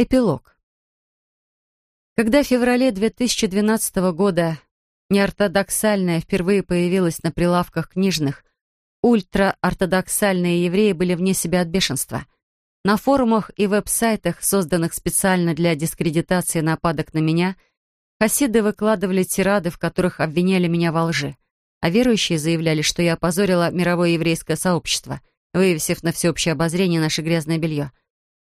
Эпилог. Когда в феврале 2012 года неортодоксальная впервые появилась на прилавках книжных, ультраортодоксальные евреи были вне себя от бешенства. На форумах и веб-сайтах, созданных специально для дискредитации нападок на меня, хасиды выкладывали тирады, в которых обвиняли меня во лжи, а верующие заявляли, что я опозорила мировое еврейское сообщество, вывесив на всеобщее обозрение наше грязное белье —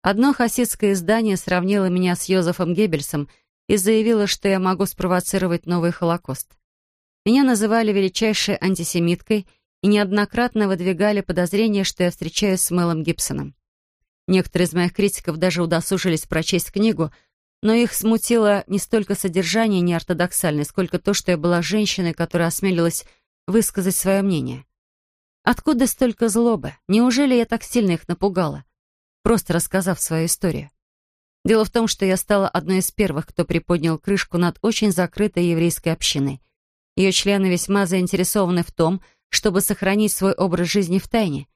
Одно хасидское издание сравнило меня с Йозефом Геббельсом и заявило, что я могу спровоцировать новый Холокост. Меня называли величайшей антисемиткой и неоднократно выдвигали подозрения, что я встречаюсь с Мелом Гибсоном. Некоторые из моих критиков даже удосужились прочесть книгу, но их смутило не столько содержание неортодоксальное, сколько то, что я была женщиной, которая осмелилась высказать свое мнение. Откуда столько злобы? Неужели я так сильно их напугала? Просто рассказав свою историю. Дело в том, что я стала одной из первых, кто приподнял крышку над очень закрытой еврейской общиной. Ее члены весьма заинтересованы в том, чтобы сохранить свой образ жизни в тайне.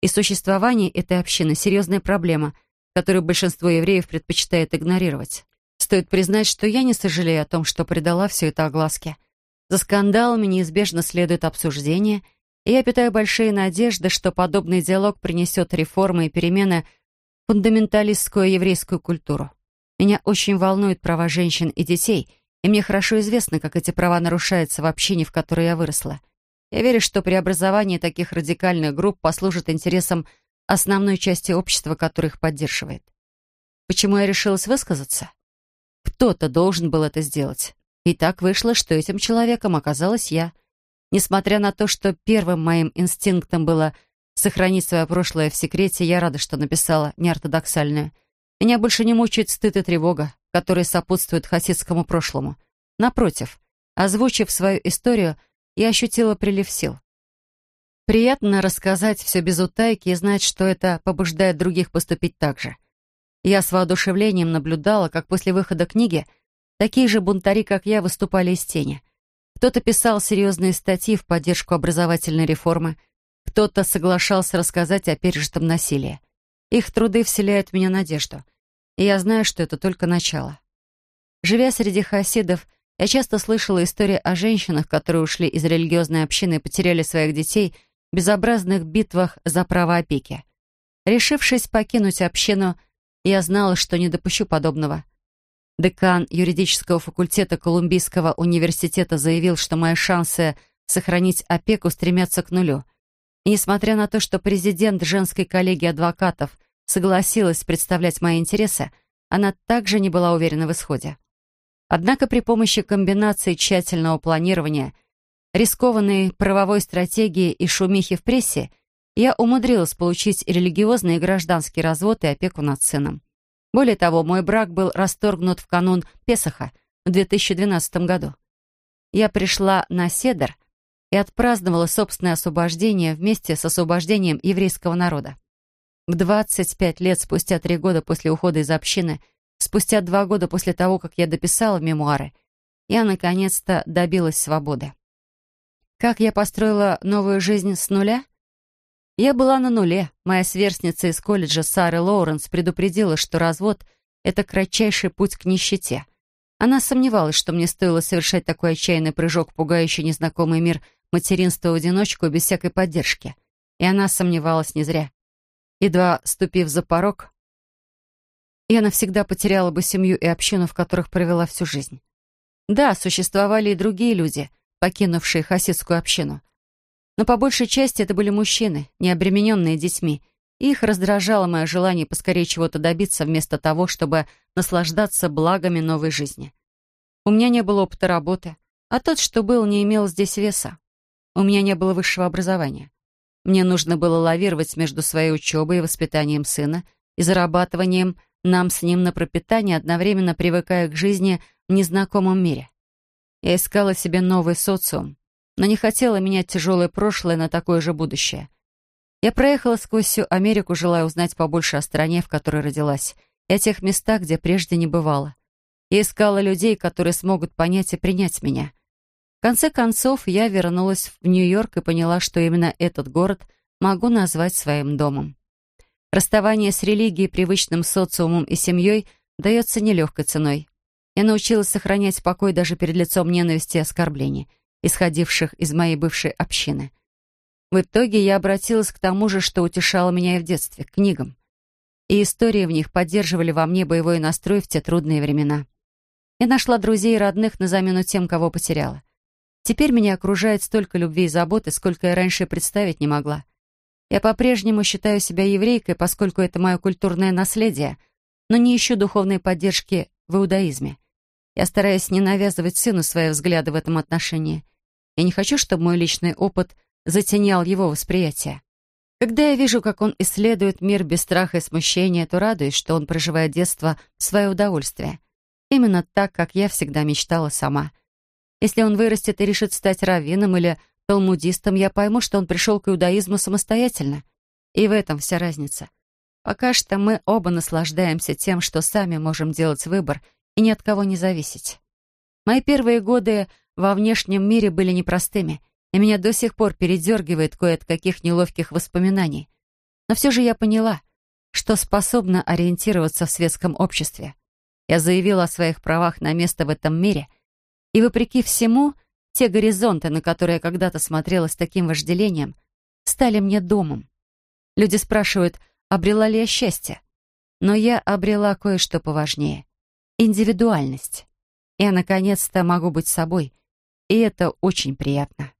И существование этой общины — серьезная проблема, которую большинство евреев предпочитает игнорировать. Стоит признать, что я не сожалею о том, что предала все это огласке. За скандалами неизбежно следует обсуждение, и я питаю большие надежды, что подобный диалог принесет реформы и перемены — фундаменталистскую еврейскую культуру. Меня очень волнуют права женщин и детей, и мне хорошо известно, как эти права нарушаются в общине, в которой я выросла. Я верю, что преобразование таких радикальных групп послужит интересам основной части общества, которое их поддерживает. Почему я решилась высказаться? Кто-то должен был это сделать. И так вышло, что этим человеком оказалась я. Несмотря на то, что первым моим инстинктом было Сохранить свое прошлое в секрете, я рада, что написала неортодоксальную. Меня больше не мучает стыд и тревога, которые сопутствуют хасидскому прошлому. Напротив, озвучив свою историю, я ощутила прилив сил. Приятно рассказать все без утайки и знать, что это побуждает других поступить так же. Я с воодушевлением наблюдала, как после выхода книги такие же бунтари, как я, выступали из тени. Кто-то писал серьезные статьи в поддержку образовательной реформы — кто-то соглашался рассказать о пережитом насилии. Их труды вселяют в меня надежду. И я знаю, что это только начало. Живя среди хасидов, я часто слышала истории о женщинах, которые ушли из религиозной общины и потеряли своих детей в безобразных битвах за право опеки. Решившись покинуть общину, я знала, что не допущу подобного. Декан юридического факультета Колумбийского университета заявил, что мои шансы сохранить опеку стремятся к нулю. Несмотря на то, что президент женской коллегии адвокатов согласилась представлять мои интересы, она также не была уверена в исходе. Однако при помощи комбинации тщательного планирования, рискованной правовой стратегии и шумихи в прессе я умудрилась получить религиозный и гражданский развод и опеку над сыном. Более того, мой брак был расторгнут в канун Песаха в 2012 году. Я пришла на Седер, и отпраздновала собственное освобождение вместе с освобождением еврейского народа. В 25 лет спустя три года после ухода из общины, спустя два года после того, как я дописала мемуары, я наконец-то добилась свободы. Как я построила новую жизнь с нуля? Я была на нуле. Моя сверстница из колледжа Сара Лоуренс предупредила, что развод — это кратчайший путь к нищете. Она сомневалась, что мне стоило совершать такой отчаянный прыжок, пугающий незнакомый мир материнство в одиночку без всякой поддержки. И она сомневалась не зря. Едва ступив за порог, я навсегда потеряла бы семью и общину, в которых провела всю жизнь. Да, существовали и другие люди, покинувшие хасидскую общину. Но по большей части это были мужчины, не обремененные детьми, и их раздражало мое желание поскорее чего-то добиться вместо того, чтобы наслаждаться благами новой жизни. У меня не было опыта работы, а тот, что был, не имел здесь веса. У меня не было высшего образования. Мне нужно было лавировать между своей учебой и воспитанием сына и зарабатыванием нам с ним на пропитание, одновременно привыкая к жизни в незнакомом мире. Я искала себе новый социум, но не хотела менять тяжелое прошлое на такое же будущее. Я проехала сквозь всю Америку, желая узнать побольше о стране, в которой родилась, и о тех местах, где прежде не бывала. Я искала людей, которые смогут понять и принять меня — конце концов, я вернулась в Нью-Йорк и поняла, что именно этот город могу назвать своим домом. Расставание с религией, привычным социумом и семьей дается нелегкой ценой. Я научилась сохранять покой даже перед лицом ненависти и оскорблений, исходивших из моей бывшей общины. В итоге я обратилась к тому же, что утешало меня и в детстве, к книгам. И истории в них поддерживали во мне боевой настрой в те трудные времена. Я нашла друзей и родных на замену тем, кого потеряла. Теперь меня окружает столько любви и заботы, сколько я раньше представить не могла. Я по-прежнему считаю себя еврейкой, поскольку это мое культурное наследие, но не ищу духовной поддержки в иудаизме. Я стараюсь не навязывать сыну свои взгляды в этом отношении. Я не хочу, чтобы мой личный опыт затенял его восприятие. Когда я вижу, как он исследует мир без страха и смущения, то радуюсь, что он проживает детство в свое удовольствие. Именно так, как я всегда мечтала сама. Если он вырастет и решит стать раввином или талмудистом, я пойму, что он пришел к иудаизму самостоятельно. И в этом вся разница. Пока что мы оба наслаждаемся тем, что сами можем делать выбор и ни от кого не зависеть. Мои первые годы во внешнем мире были непростыми, и меня до сих пор передергивает кое от каких неловких воспоминаний. Но все же я поняла, что способна ориентироваться в светском обществе. Я заявила о своих правах на место в этом мире, и, вопреки всему, те горизонты, на которые я когда-то смотрела с таким вожделением, стали мне домом. Люди спрашивают, обрела ли я счастье. Но я обрела кое-что поважнее — индивидуальность. Я, наконец-то, могу быть собой, и это очень приятно.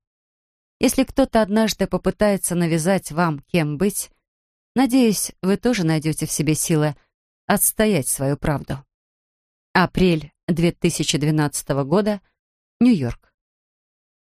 Если кто-то однажды попытается навязать вам, кем быть, надеюсь, вы тоже найдете в себе силы отстоять свою правду. Апрель 2012 года, Нью-Йорк.